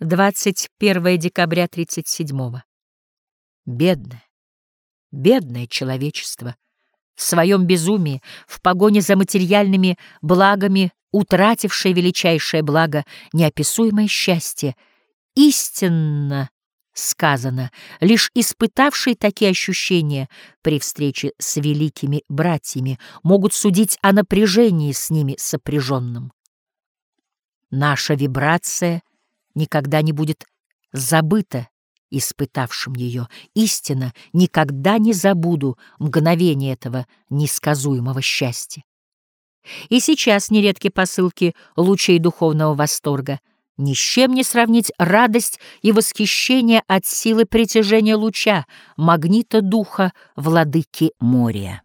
21 декабря 37-го. Бедное, бедное человечество в своем безумии, в погоне за материальными благами, утратившее величайшее благо, неописуемое счастье, истинно сказано, лишь испытавшие такие ощущения при встрече с великими братьями могут судить о напряжении с ними сопряженном. Наша вибрация никогда не будет забыта испытавшим ее. Истина, никогда не забуду мгновение этого несказуемого счастья. И сейчас нередки посылки лучей духовного восторга. Ни с чем не сравнить радость и восхищение от силы притяжения луча, магнита духа, владыки моря.